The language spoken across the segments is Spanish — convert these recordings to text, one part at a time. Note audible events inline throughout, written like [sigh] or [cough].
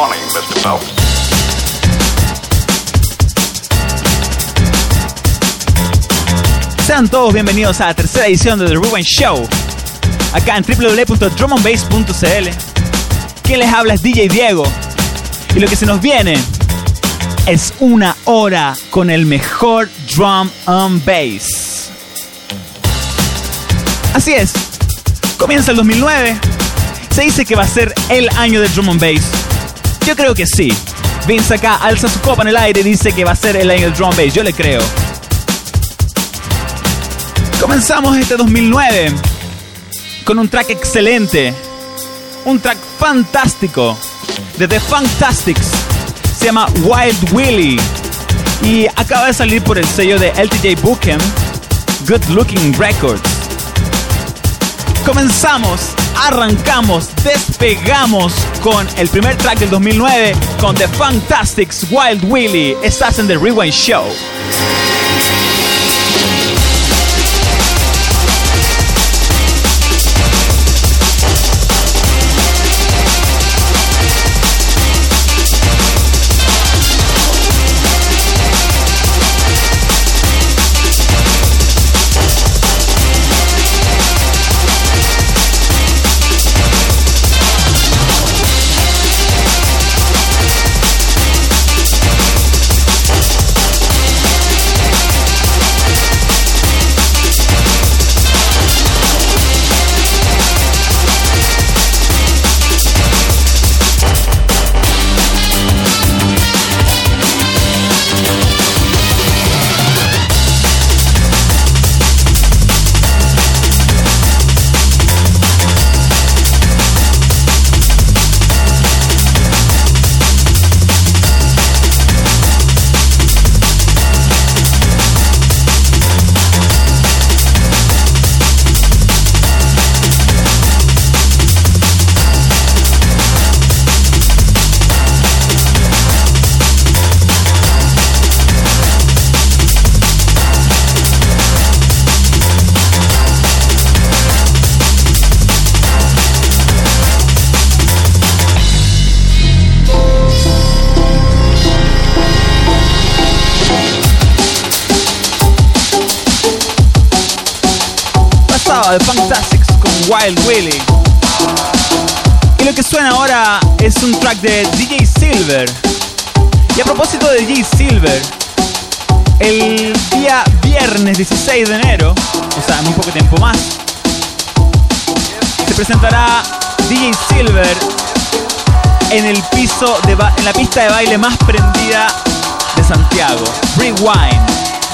Morning. Phelps. Sean todos bienvenidos a la tercera edición de The Rewind Show, acá en www.drumandbass.cl. Quien les habla es DJ Diego, y lo que se nos viene es una hora con el mejor drum and bass. Así es, comienza el 2009, se dice que va a ser el año del drum and bass. Yo creo que sí. Vince acá alza su copa en el aire y dice que va a ser el año del drum bass, yo le creo. Comenzamos este 2009 con un track excelente, un track fantástico de The Fantastics. Se llama Wild Willy y acaba de salir por el sello de LTJ Bookem, Good Looking Records. Comenzamos, arrancamos, despegamos con el primer track del 2009 con The Fantastics Wild Willy. Estás en The Rewind Show. Pista de baile más prendida de Santiago, Rewind.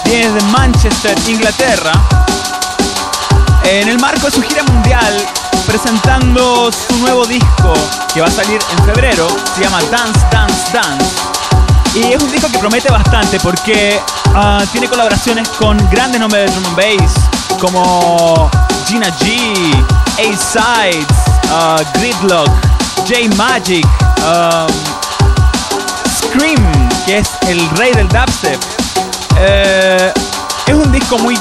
Viene desde Manchester, Inglaterra, en el marco de su gira mundial, presentando su nuevo disco que va a salir en febrero, se llama Dance, Dance, Dance. Y es un disco que promete bastante porque ah, tiene colaboraciones con grandes nombres de drum and bass como Gina G, A-Sides, ah, Gridlock, J Magic, um, Scream, que es el rey del dubstep. Eh, es un disco muy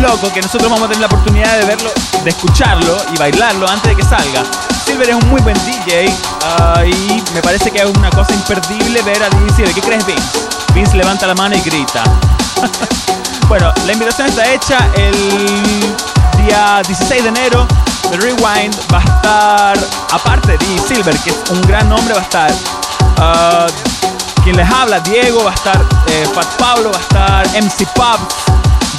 loco que nosotros vamos a tener la oportunidad de verlo, de escucharlo y bailarlo antes de que salga. Silver es un muy buen DJ ah, y me parece que es una cosa imperdible ver a Silver. ¿Qué crees, Vince? Vince levanta la mano y grita. [laughs] bueno, la invitación está hecha el día 16 de enero. The Rewind va a estar, aparte de Silver, que es un gran nombre, va a estar ah, quien les habla, Diego, va a estar eh, Pablo, va a estar MC Pubs,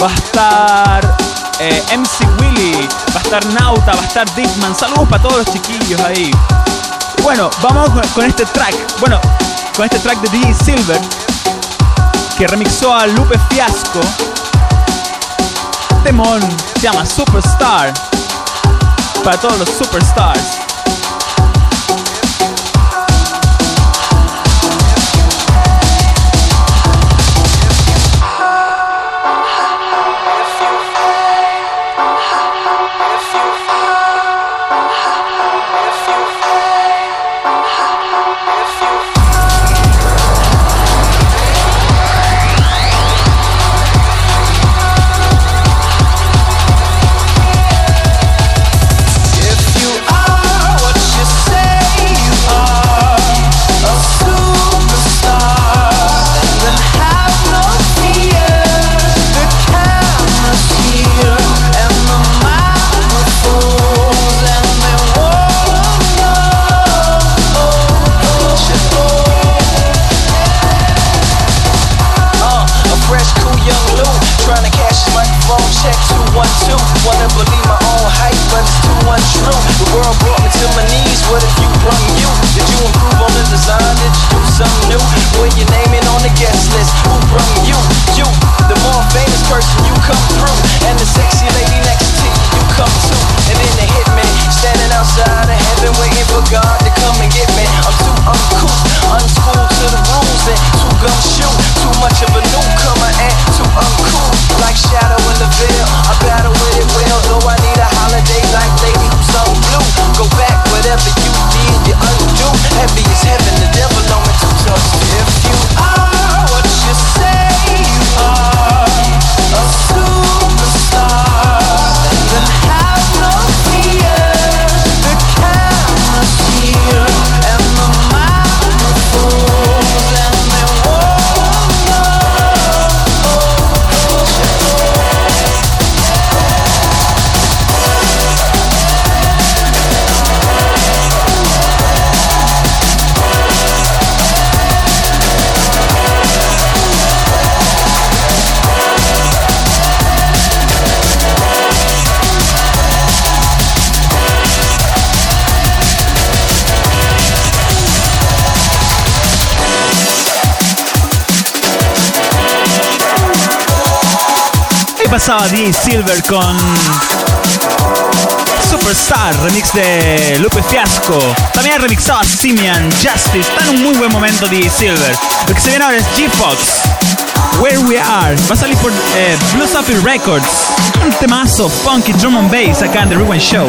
va a estar eh, MC Willy, va a estar Nauta, va a estar Dickman. Saludos para todos los chiquillos ahí. Bueno, vamos con, con este track. Bueno, con este track de DJ Silver, que remixó a Lupe Fiasco. Temón se llama Superstar. Para todos los superstars. Wrong check 212 Wanna believe my own hype, but it's too untrue The world brought me to my knees, what if you brung you? Did you improve on the design? Did you do something new? When your name ain't on the guest list, who brung you? You, the more famous person you come through And the sexy lady next to you, you come too And then the hitman standing outside of heaven, waiting for God to come and get me. I'm too uncouth, unschooled to the rules, and too gumshoe. Too much of a newcomer and too uncool. Like shadow in the veil, I battle with it well. Though I need a holiday like lady who's on blue. Go back, whatever you did, you undo. Heavy as heaven, the devil on me to touch. If you pasaba DJ Silver con Superstar, remix de Lupe Fiasco. También remixado a Simian, Justice. Está en un muy buen momento DJ Silver. Lo que se viene ahora es G-Fox. Where We Are. Va a salir por eh, Blue Sapphire Records. Un temazo, funky drum and bass acá en The Rewind Show.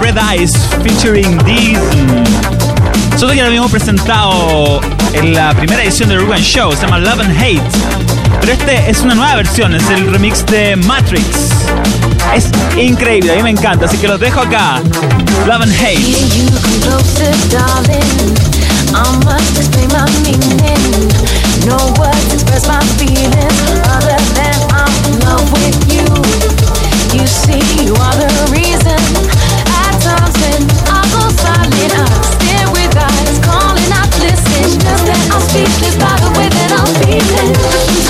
Red Eyes featuring Dism. Nosotros ya lo habíamos presentado en la primera edición de Ruben Show, se llama Love and Hate. Pero este es una nueva versión, es el remix de Matrix. Es increíble, a mí me encanta, así que los dejo acá. Love and Hate. Speechless by the way that I'm feeling.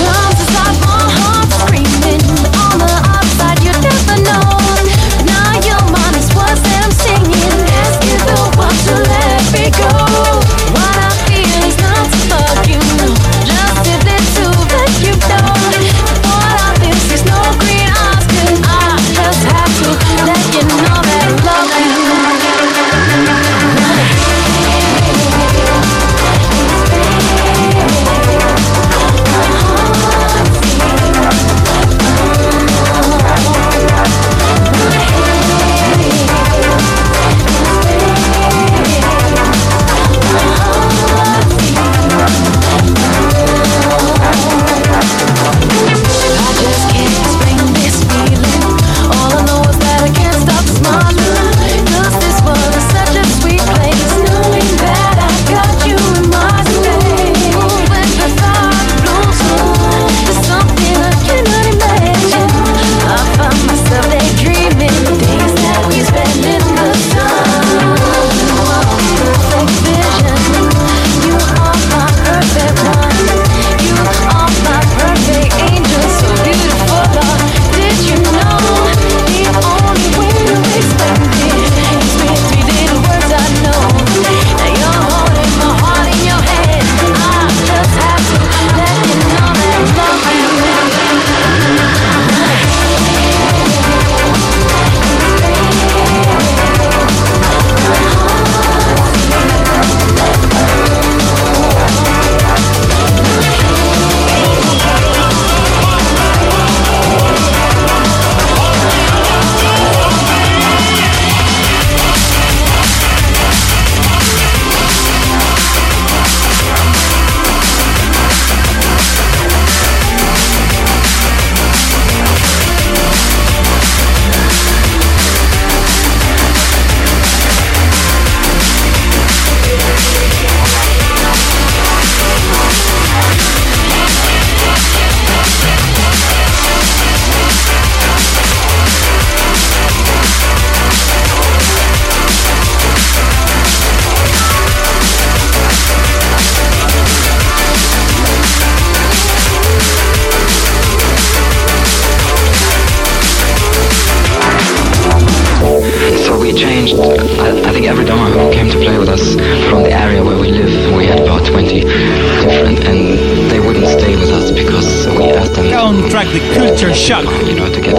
From the area where we live, we had about 20 different, and they wouldn't stay with us because we asked them. Un track de Culture Shock. You know, to get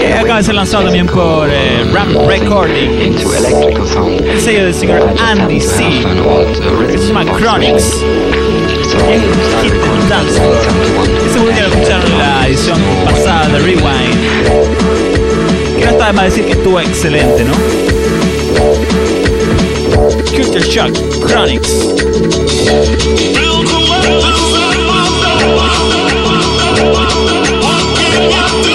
Que acaba de ser lanzado también por eh, Ram Recording. into electrical sound. El sello del señor Andy C. Se llama Chronics. Es we un started hit del recording dance in floor. 1971. Ese último lo escucharon en la edición pasada de Rewind. Que no está de más decir que estuvo excelente, ¿no? Culture Shock, Chronics. Tingling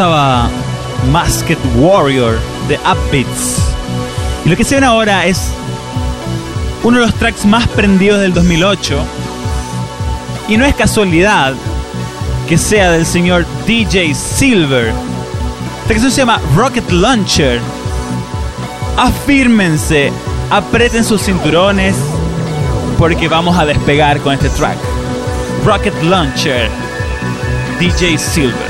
pasaba Masked Warrior de Upbeats. Y lo que se ven ahora es uno de los tracks más prendidos del 2008. Y no es casualidad que sea del señor DJ Silver. Esta canción se llama Rocket Launcher. Afírmense, aprieten sus cinturones, porque vamos a despegar con este track. Rocket Launcher, DJ Silver.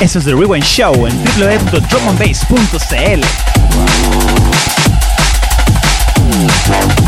Eso es The Rewind Show en www.drumandbass.cl.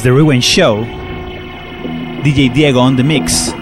is The Rewind Show. DJ Diego on the mix.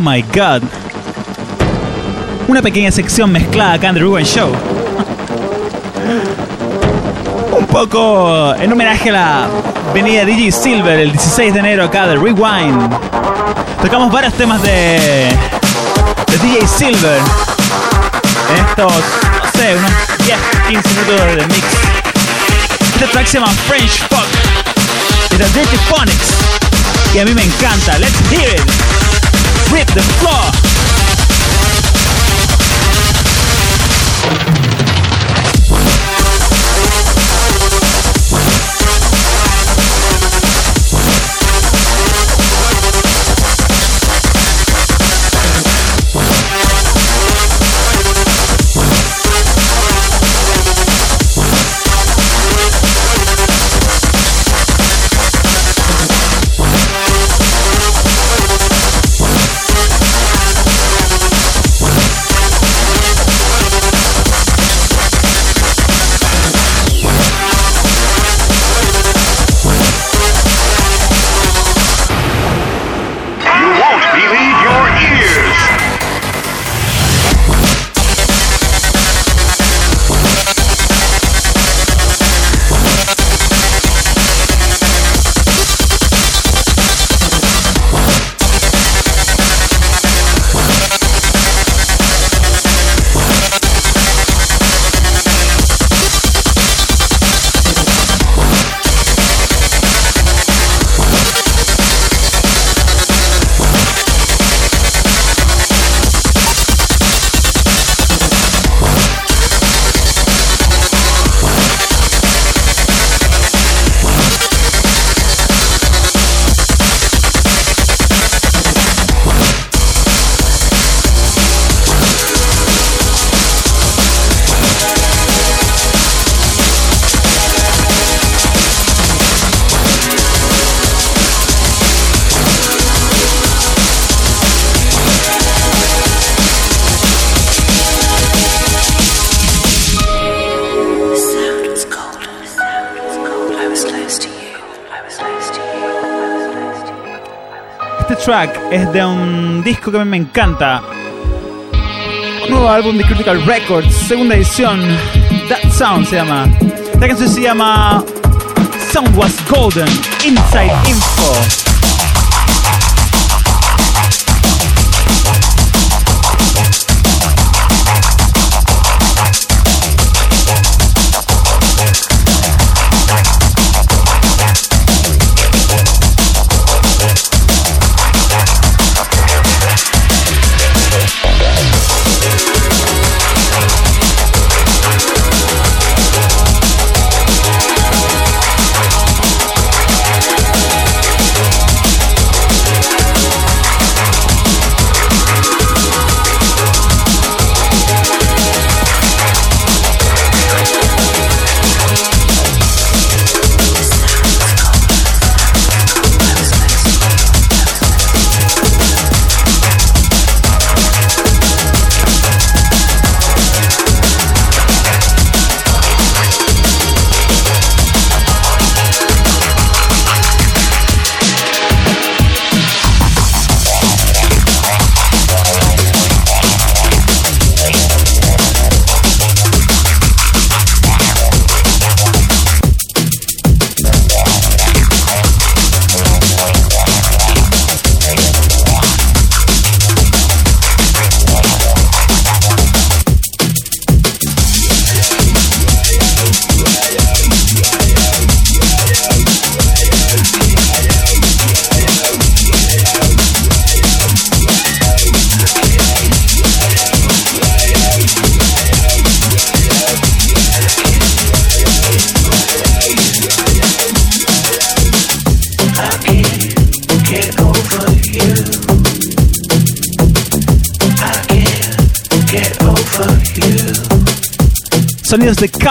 Oh my god. Una pequeña sección mezclada acá en The Rewind Show. Un poco en homenaje a la venida de DJ Silver el 16 de enero acá de Rewind. Tocamos varios temas de, de DJ Silver en estos, no sé, unos 10, 15 minutos de mix. Este track se llama French Fuck de The Dirty Phonics y a mí me encanta. Let's hear it. Rip the floor. Es de un disco que a mí me encanta. Un nuevo álbum de Critical Records, segunda edición. That Sound se llama. La canción se llama Sound Was Golden, Inside Info.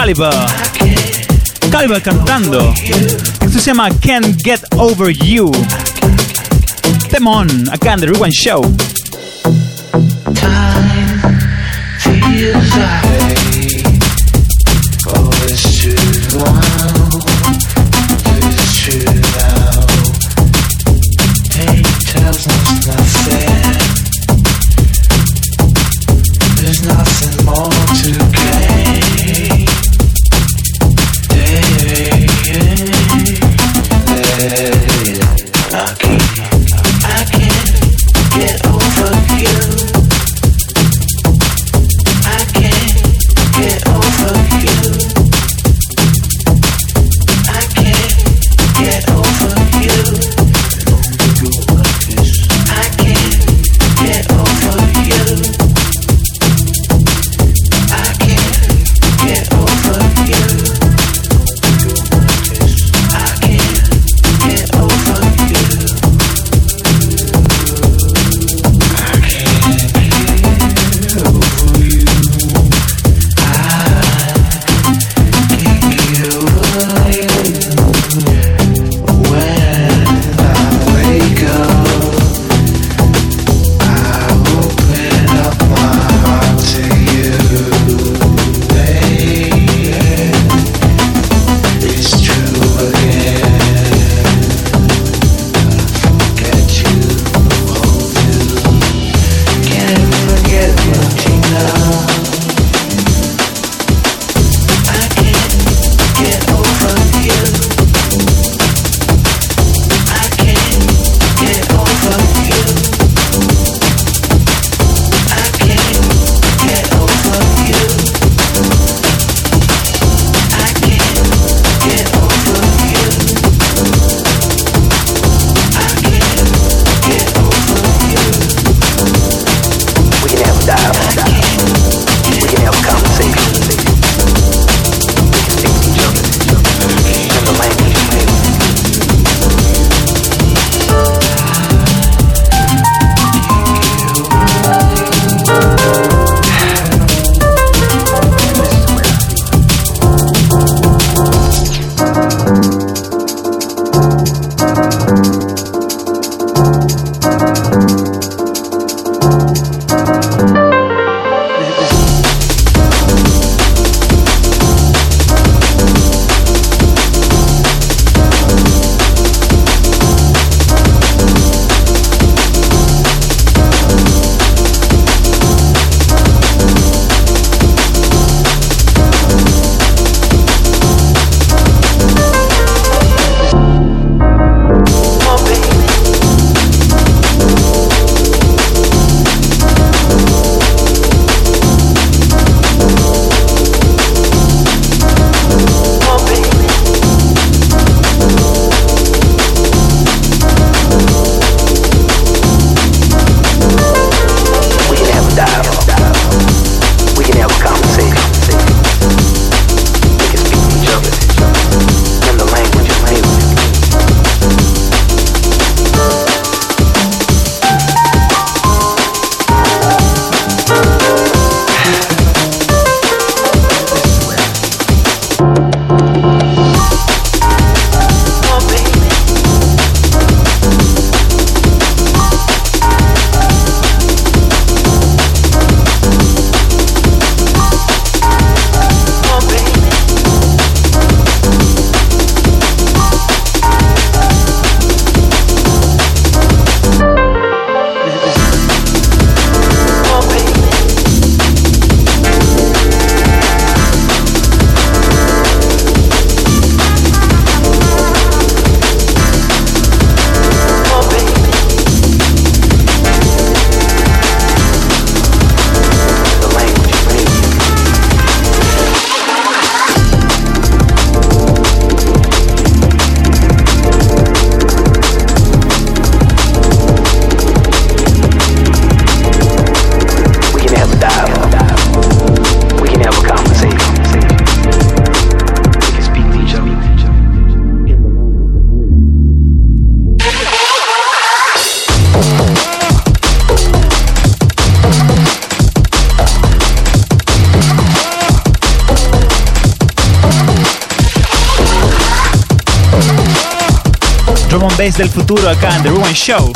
Caliber. Caliber cantando. Esto se llama Can't Get Over You. Temón, acá en The Rewind Show. There's nothing more to bass del futuro acá en The Rewind Show.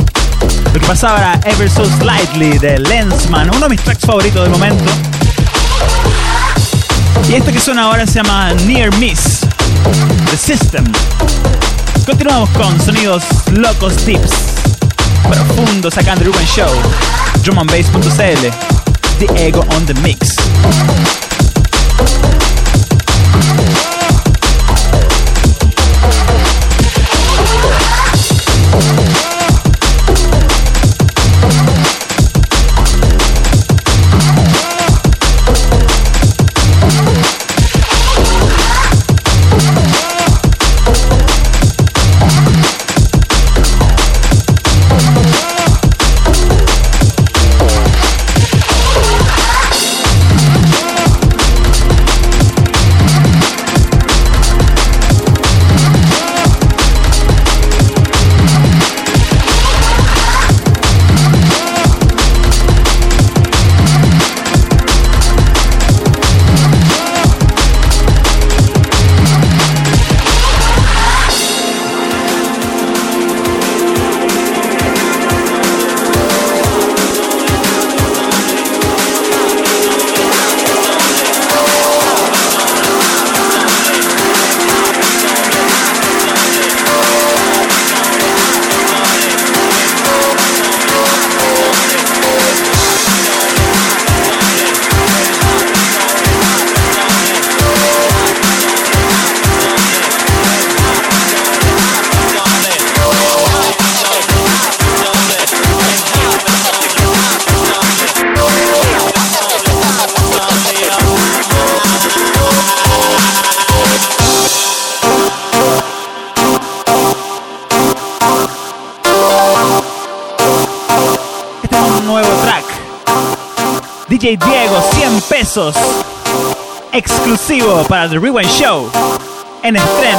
Lo que pasaba era Ever So Slightly de Lensman, uno de mis tracks favoritos del momento. Y esto que suena ahora se llama Near Miss, The System. Continuamos con sonidos locos tips, profundos acá en The Rewind Show, drumandbass.cl, The Ego on the Mix. The Rewind Show. En estreno.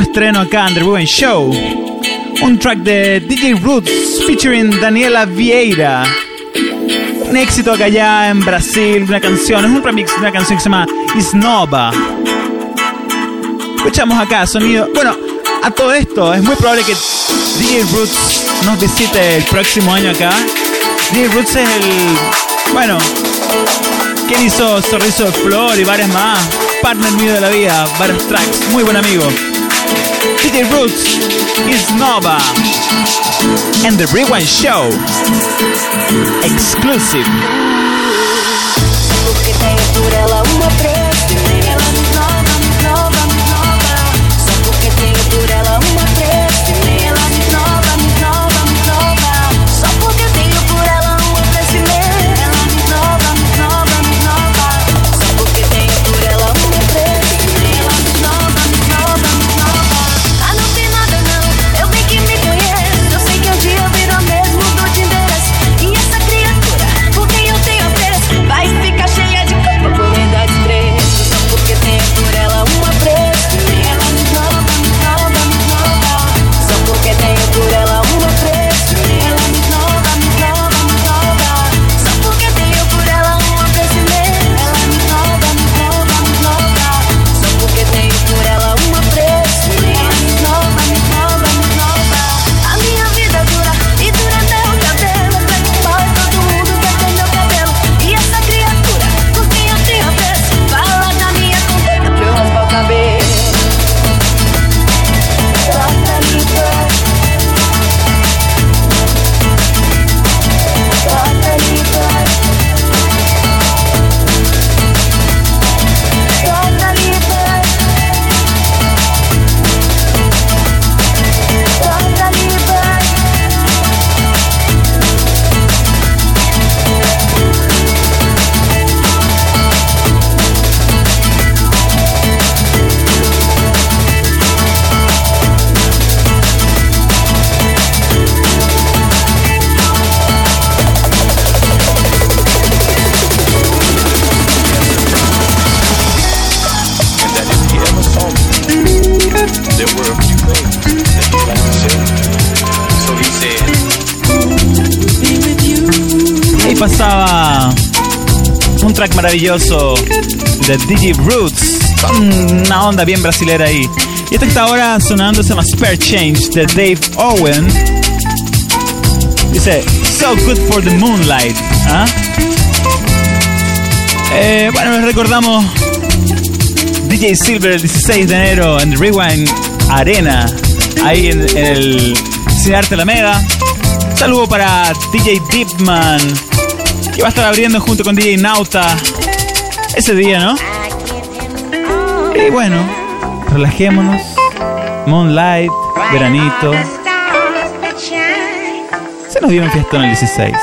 Estreno acá en The Ruin Show. Un track de DJ Roots featuring Daniela Vieira. Un éxito acá allá en Brasil, una canción, es un remix de una canción que se llama Isnova. Escuchamos acá sonido. Bueno, a todo esto, es muy probable que DJ Roots nos visite el próximo año acá. DJ Roots es el. Bueno, quien hizo Sorriso de Flor y varias más. Partner mío de la vida, varios tracks, muy buen amigo. to roots is Nova and the Rewind Show. Exclusive. maravilloso de Digi Roots. Una onda bien brasilera ahí. Y esto que está ahora sonando se llama Spare Change de Dave Owen. Dice, So Good for the Moonlight. ¿Ah? Eh, bueno, les recordamos DJ Silver el 16 de enero en Rewind Arena, ahí en, en el Cine Arte La Mega. Saludo para DJ Deepman que va a estar abriendo junto con DJ Nauta ese día, ¿no? Y bueno, relajémonos. Moonlight, veranito. Se nos dio un fiestón el 16.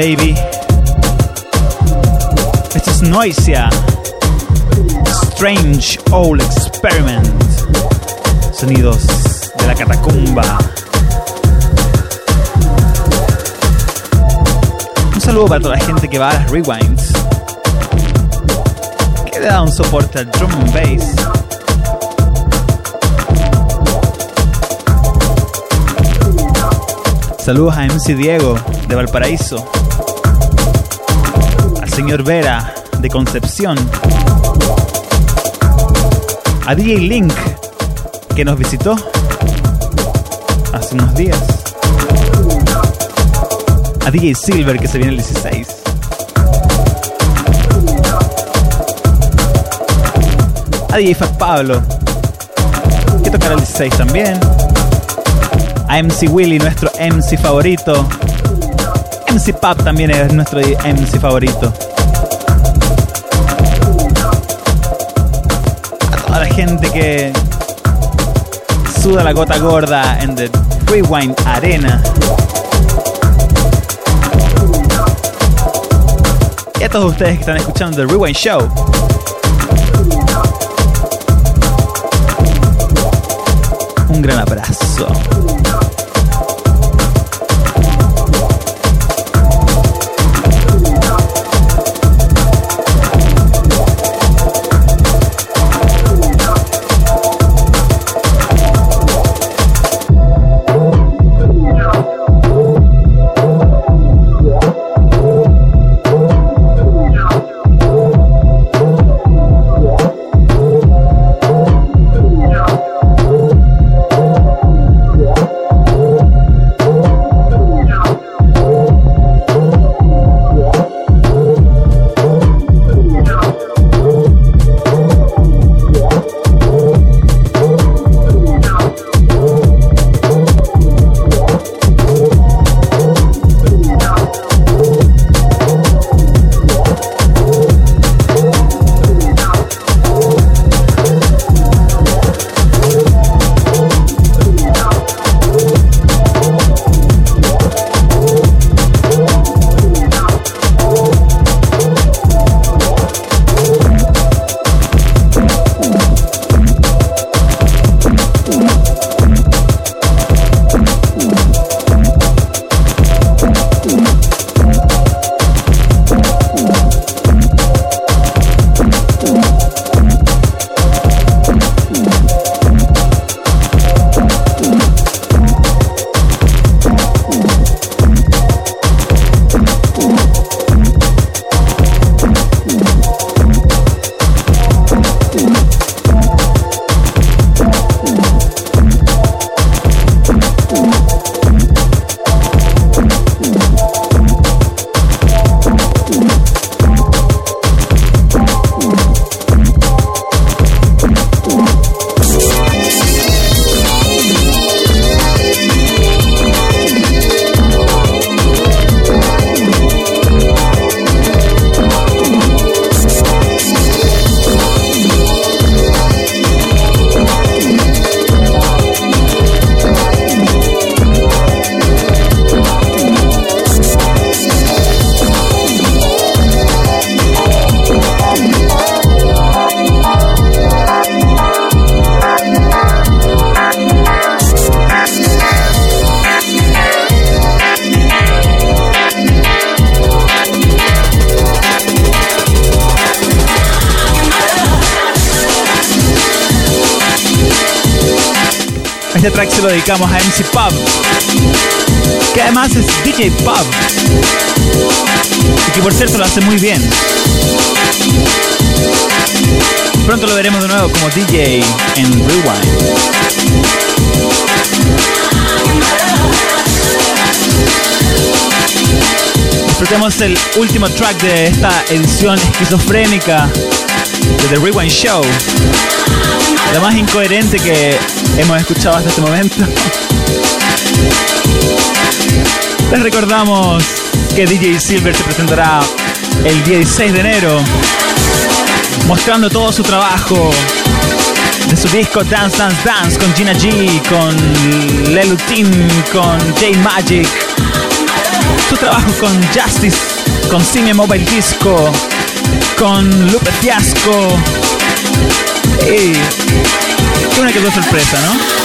Baby. Esto es Noisia. Strange Old Experiment. Sonidos de la catacumba. Un saludo para toda la gente que va a las rewinds. Que le da un soporte al drum and bass. Saludos a MC Diego de Valparaíso. Señor Vera de Concepción. A DJ Link que nos visitó hace unos días. A DJ Silver que se viene el 16. A DJ Fat Pablo que tocará el 16 también a MC Willy, nuestro MC favorito. MC Pap también es nuestro MC favorito. La gente que suda la gota gorda en The Rewind Arena. Y a todos ustedes que están escuchando The Rewind Show. Un gran abrazo. Dedicamos a MC Pub, que además es DJ Pub, y que por cierto lo hace muy bien. Pronto lo veremos de nuevo como DJ en Rewind. Disfrutemos el último track de esta edición esquizofrénica de The Rewind Show. La más incoherente que hemos escuchado hasta este momento. Les recordamos que DJ Silver se presentará el 16 de enero mostrando todo su trabajo de su disco Dance Dance Dance con Gina G, con Lelutin, con J Magic Su trabajo con Justice, con Cine Mobile Disco, con Lupe Fiasco. Y una que otra sorpresa, ¿no?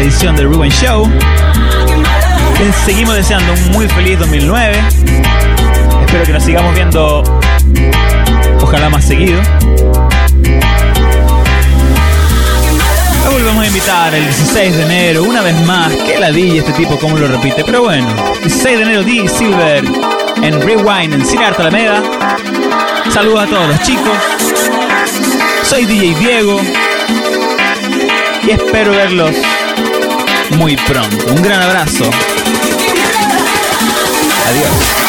Edición del Rewind Show. Les seguimos deseando un muy feliz 2009. Espero que nos sigamos viendo, ojalá más seguido. Lo volvemos a invitar el 16 de enero, una vez más. Qué ladilla este tipo, como lo repite. Pero bueno, 16 de enero, D. Silver en Rewind en Cine Alameda. Saludos a todos los chicos. Soy DJ Diego y espero verlos muy pronto. Un gran abrazo. Adiós.